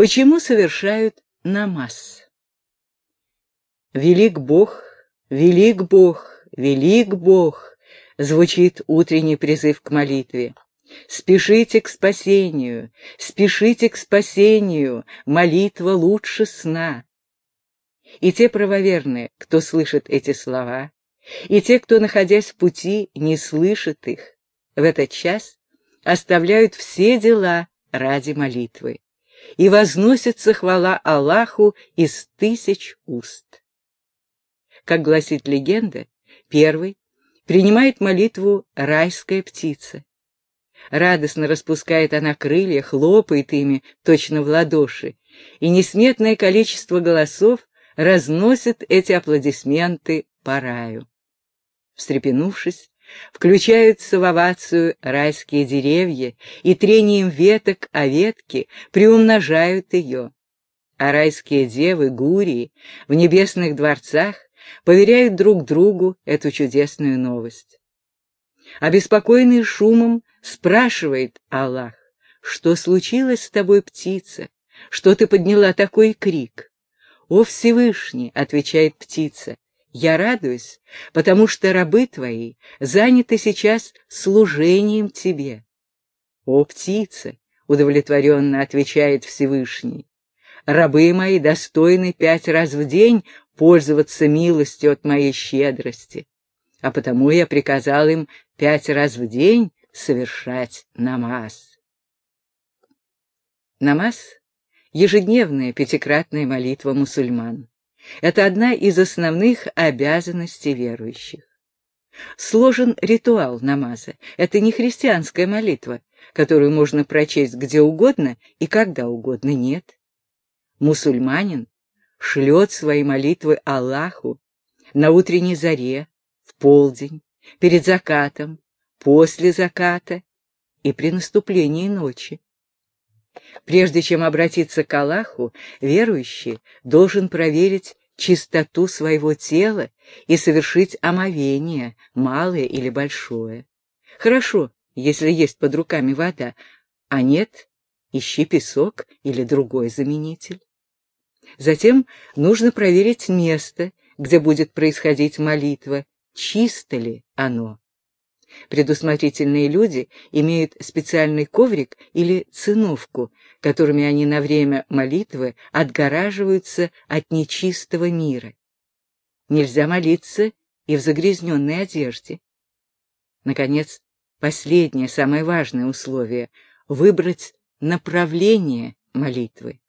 Почему совершают намаз? Велик Бог, велик Бог, велик Бог, звучит утренний призыв к молитве. Спешите к спасению, спешите к спасению, молитва лучше сна. И те правоверные, кто слышит эти слова, и те, кто, находясь в пути, не слышит их, в этот час оставляют все дела ради молитвы, и возносится хвала Аллаху из тысяч уст. Как гласит легенда, первый принимает молитву райская птица. Радостно распускает она крылья, хлопает ими, точно в ладоши, и несметное количество голосов разносит эти аплодисменты по раю. Встрепенувшись, включаются в овацию райские деревья и трением веток о ветки приумножают ее. А райские девы, гурии, в небесных дворцах поверяют друг другу эту чудесную новость. Обеспокоенный шумом спрашивает Аллах, что случилось с тобой, птица, что ты подняла такой крик? «О Всевышний!» — отвечает птица, я радуюсь, потому что рабы твои заняты сейчас служением тебе. О, птица, удовлетворенно отвечает Всевышний, рабы мои достойны пять раз в день пользоваться милостью от моей щедрости, а потому я приказал им пять раз в день совершать намаз. Намаз — ежедневная пятикратная молитва мусульман. Это одна из основных обязанностей верующих. Сложен ритуал намаза. Это не христианская молитва, которую можно прочесть где угодно и когда угодно, нет. Мусульманин шлет свои молитвы Аллаху на утренней заре, в полдень, перед закатом, после заката и при наступлении ночи. Прежде чем обратиться к Аллаху, верующий должен проверить чистоту своего тела и совершить омовение, малое или большое. Хорошо, если есть под руками вода, а нет, ищи песок или другой заменитель. Затем нужно проверить место, где будет происходить молитва, чисто ли оно. Предусмотрительные люди имеют специальный коврик или циновку, которыми они на время молитвы отгораживаются от нечистого мира. Нельзя молиться и в загрязненной одежде. Наконец, последнее, самое важное условие — выбрать направление молитвы.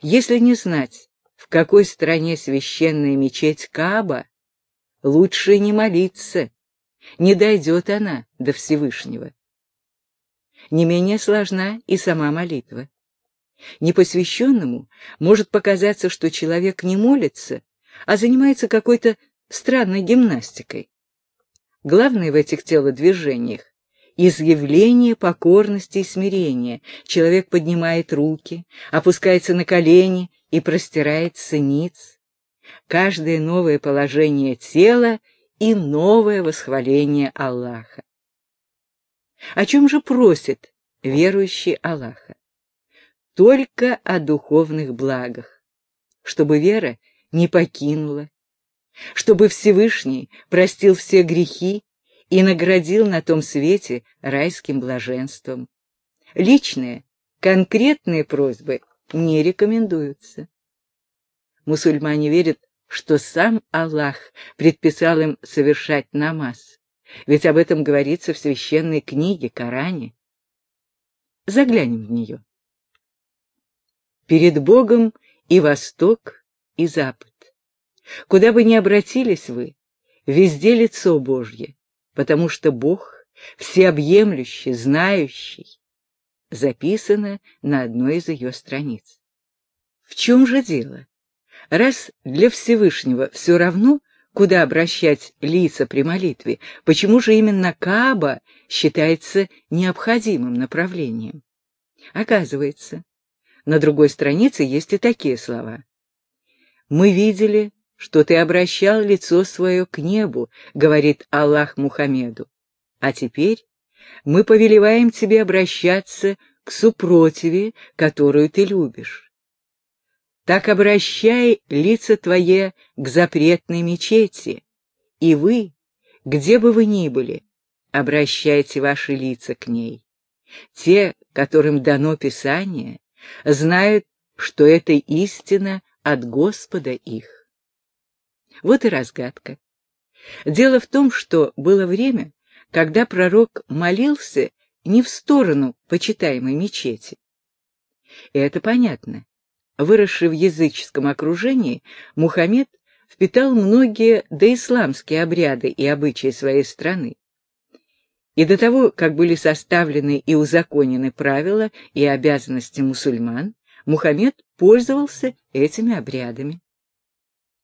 Если не знать, в какой стране священная мечеть Кааба, лучше не молиться, не дойдет она до Всевышнего. Не менее сложна и сама молитва. Непосвященному может показаться, что человек не молится, а занимается какой-то странной гимнастикой. Главное в этих телодвижениях — изъявление покорности и смирения. Человек поднимает руки, опускается на колени и простирает сыниц. Каждое новое положение тела и новое восхваление Аллаха. О чем же просит верующий Аллаха? Только о духовных благах, чтобы вера не покинула, чтобы Всевышний простил все грехи и наградил на том свете райским блаженством. Личные, конкретные просьбы не рекомендуются. Мусульмане верят что сам Аллах предписал им совершать намаз, ведь об этом говорится в священной книге Коране. Заглянем в нее. Перед Богом и Восток, и Запад. Куда бы ни обратились вы, везде лицо Божье, потому что Бог всеобъемлющий, знающий, записано на одной из ее страниц. В чем же дело? Раз для Всевышнего все равно, куда обращать лица при молитве, почему же именно Кааба считается необходимым направлением? Оказывается, на другой странице есть и такие слова. «Мы видели, что ты обращал лицо свое к небу», — говорит Аллах Мухаммеду. «А теперь мы повелеваем тебе обращаться к супротиве, которую ты любишь. Так обращай лица твои к запретной мечети, и вы, где бы вы ни были, обращайте ваши лица к ней. Те, которым дано Писание, знают, что это истина от Господа их. Вот и разгадка. Дело в том, что было время, когда пророк молился не в сторону почитаемой мечети. И это понятно. Выросший в языческом окружении, Мухаммед впитал многие доисламские обряды и обычаи своей страны. И до того, как были составлены и узаконены правила и обязанности мусульман, Мухаммед пользовался этими обрядами.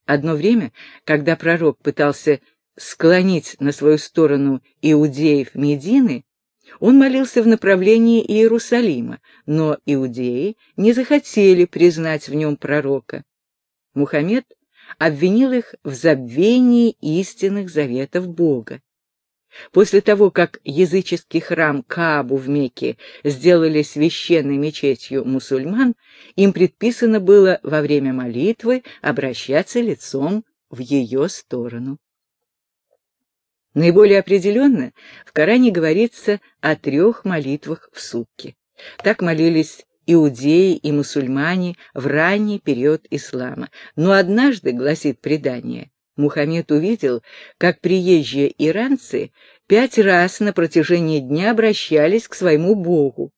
Одно время, когда пророк пытался склонить на свою сторону иудеев Медины, он молился в направлении Иерусалима, но иудеи не захотели признать в нем пророка. Мухаммед обвинил их в забвении истинных заветов Бога. После того, как языческий храм Каабу в Мекке сделали священной мечетью мусульман, им предписано было во время молитвы обращаться лицом в ее сторону. Наиболее определенно в Коране говорится о трех молитвах в сутки. Так молились иудеи и мусульмане в ранний период ислама. Но однажды, гласит предание, Мухаммед увидел, как приезжие иранцы пять раз на протяжении дня обращались к своему богу.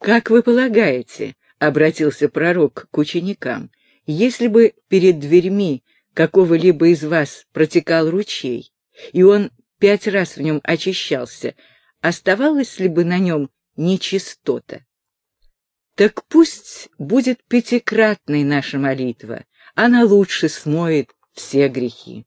«Как вы полагаете, — обратился пророк к ученикам, — если бы перед дверьми какого-либо из вас протекал ручей, и он пять раз в нем очищался, оставалась ли бы на нем нечистота? Так пусть будет пятикратной наша молитва, она лучше смоет все грехи.